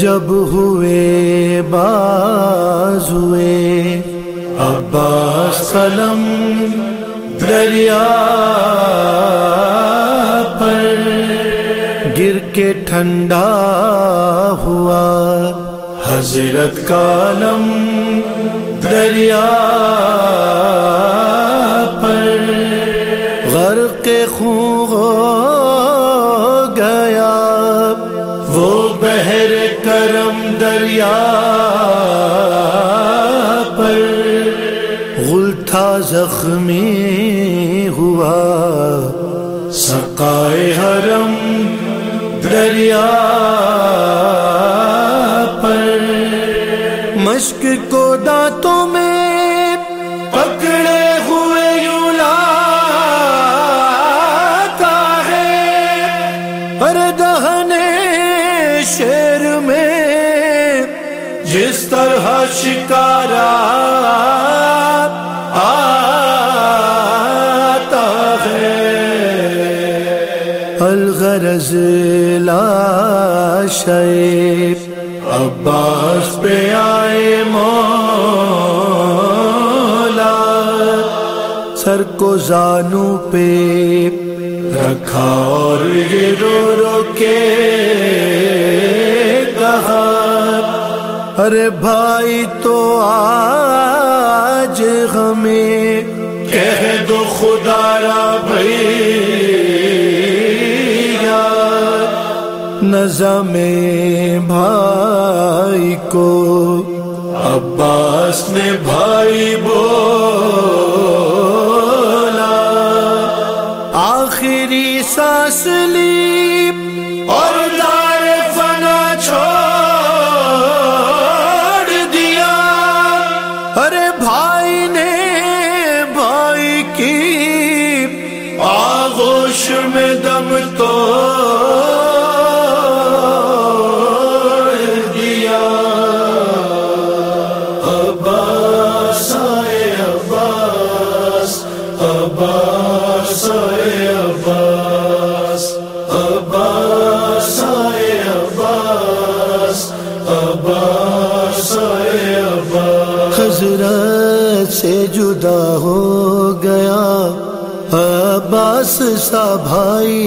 جب ہوئے باز ہوئے، عباس قلم دریا پر گر کے ٹھنڈا ہوا، حضرت کالم دریا پر غرق خون دریا پر غل زخمی ہوا۔ سقائے حرم دریا پر مشک کو شکارا آتا ہے۔ الغرض لا شیب۔ عباس پہ آئے مولا۔ سر کو زانو پہ رکھا اور یہ رو رو کے کہا ارے بھائی تو آج ہمیں کہہ دو خدا را بھائی نظم بھائی کو عباس نے بھائی بول عباس عباس عباس عباس عباس عباس حضرت سے جدا ہو گیا عباس سا بھائی۔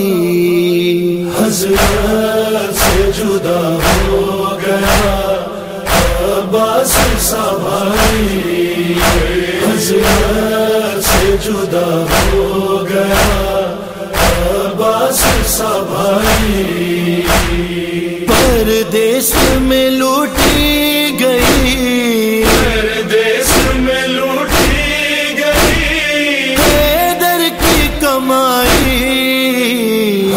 حضرت سے جدا ہو گیا عباس سا بھائی۔ حضرت جدا ہو گیا عباس سا بھائی پردیس میں لوٹی گئی۔ پردیس میں لوٹی گئی۔ حیدر کی کمائی۔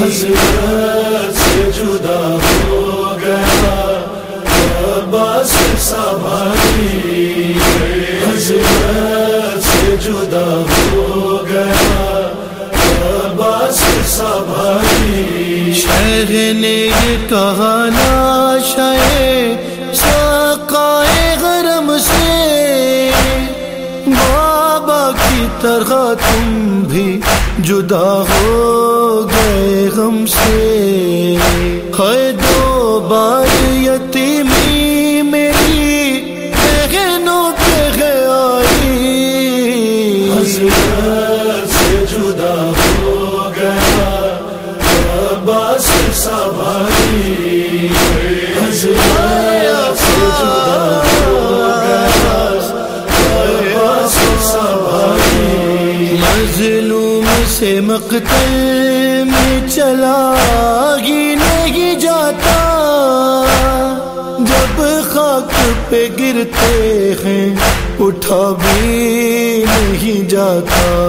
حضرت سے جدا ہو گیا عباس سا بھائی جدا ہو گیا، عباس سا بھائی شہر نے یہ کہا ناشائے ساقائے غرم سے۔ بابا کی طرح تم بھی جدا ہو گئے غم سے۔ ہے دو بار یتیمی مقتل میں چلا ہی نہیں جاتا۔ جب خاک پہ گرتے ہیں، اٹھا بھی نہیں جاتا۔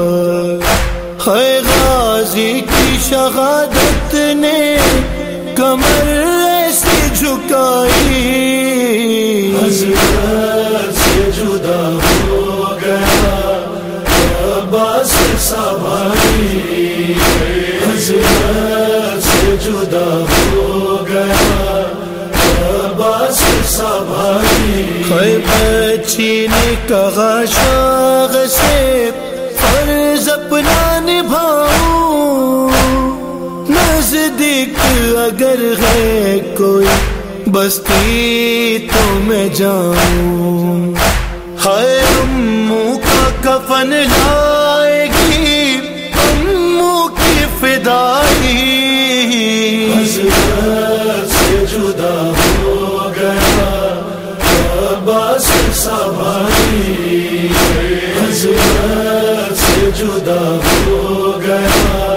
ہے غازی کی شہادت نے کمر ایسی جھکائی۔ حضرت سے جدا جدا ہو گیا۔ عباس سا بھائی بچی نے شاغ سے فرض اپنا نبھاؤں۔ نزدیک اگر ہے کوئی بستی تو میں جاؤں۔ ہائے امو کا کفن لائے جدا ہو گیا۔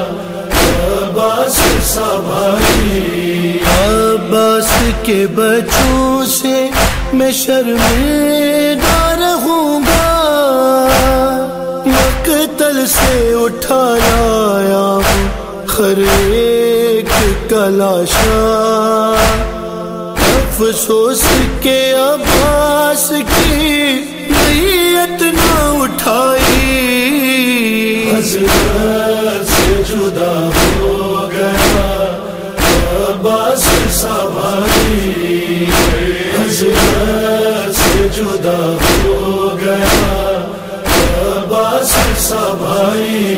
عباس سبھائی عباس کے بچوں سے میں شرمندہ رہوں گا۔ مقتل سے اٹھا لایا ہوں ہر ایک کلاشا افسوس کے عباس کی نیت نہ اٹھائی۔ سے جدا ہو گیا عباس سواری سے جدا ہو گیا عباس سواری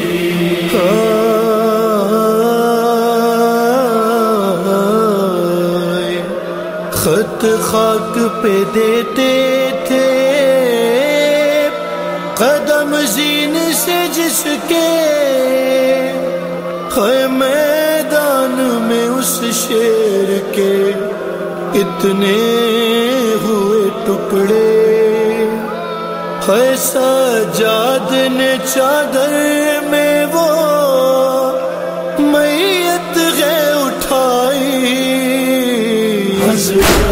خط خاک پہ دیتے میدان میں اس شیر کے اتنے ہوئے ٹکڑے۔ ہے سجاد نے چادر میں وہ میت گئے اٹھائی۔ حضرت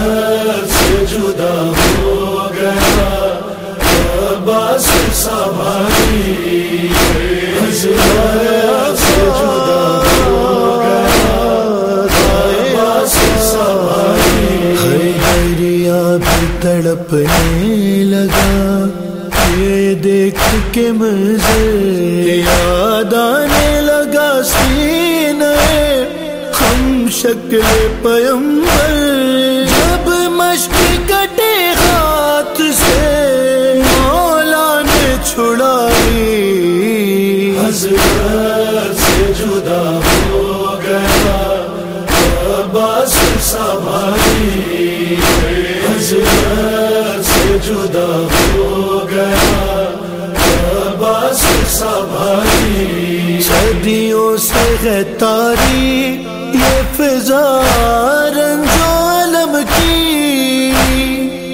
بھی تڑپنے لگا یہ دیکھ کے منظر یاد آنے لگا سینے ہم شکل پیمبر جب مشق کٹے ہاتھ سے مولا نے چھڑائی حضرت سواری صدیوں سے ہے تاری یہ فضا رنجو عالم کی۔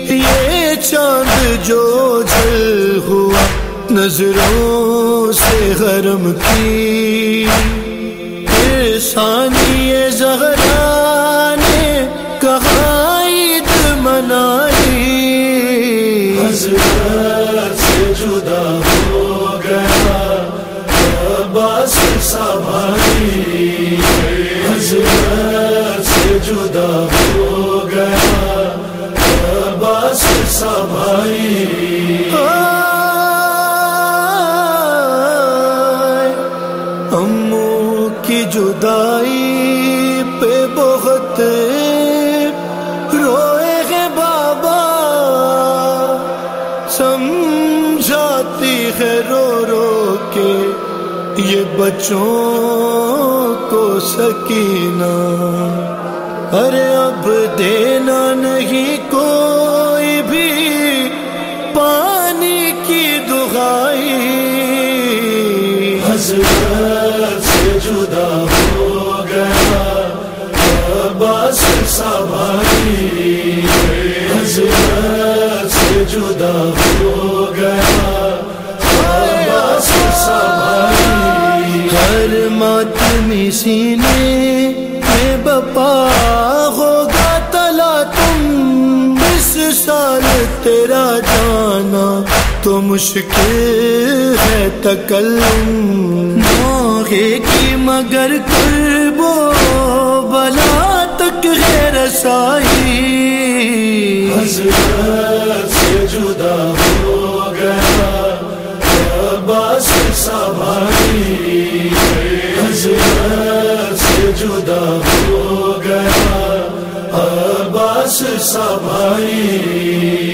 یہ چاند جو جل ہوا نظروں سے حرم کی۔ ثانی زہر عباس سواری امو کی جدائی پہ بہت روئے گے بابا سمجھاتی ہے رو رو کے یہ بچوں کو سکینہ ارے اب دینا نہیں کوئی حضرت سے جدا ہو گیا۔ عباس سواری حضرت سے جدا ہو گیا۔ عباس سواری ہر ماتمی سینے میں بپا ہوگا۔ تلا تم اس سال تیرا جانا۔ تو مشکل ہے تکلم۔ موہے کی مگر قربو بلا تک ہے رسائی۔ حضرت سے جدا ہو گیا عباس سواری۔ حضرت سے جدا ہو گیا عباس سواری۔